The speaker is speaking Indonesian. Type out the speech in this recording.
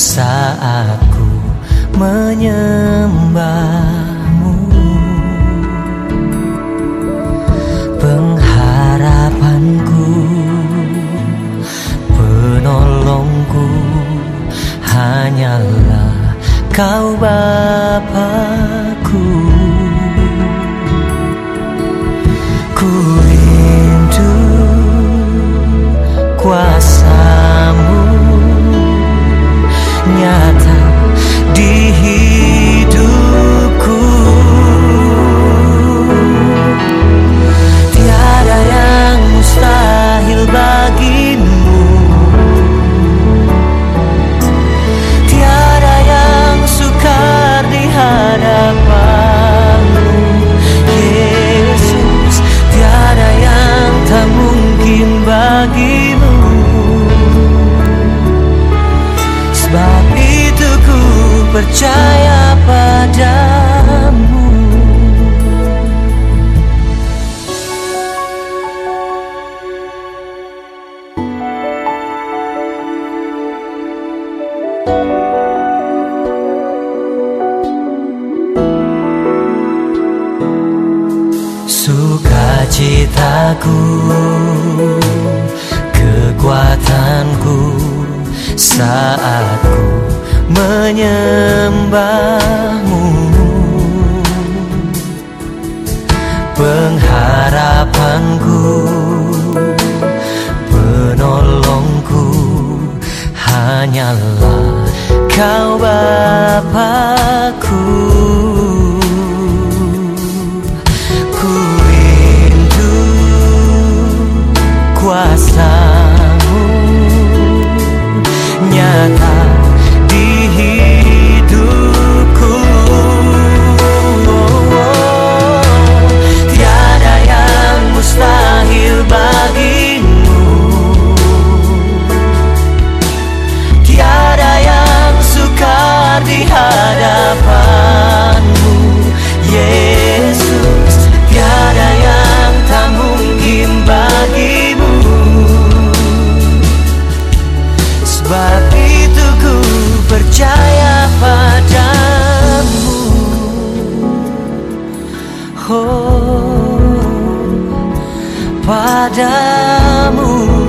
saat ku menyembahmu. Pengharapanku penolongku hanyalah kau Bapakku. percaya padamu. Sukacitaku Kekuatanku Saat ku menyembahmu. Pengharapanku Penolongku Hanyalah kau Bapakku. padamu.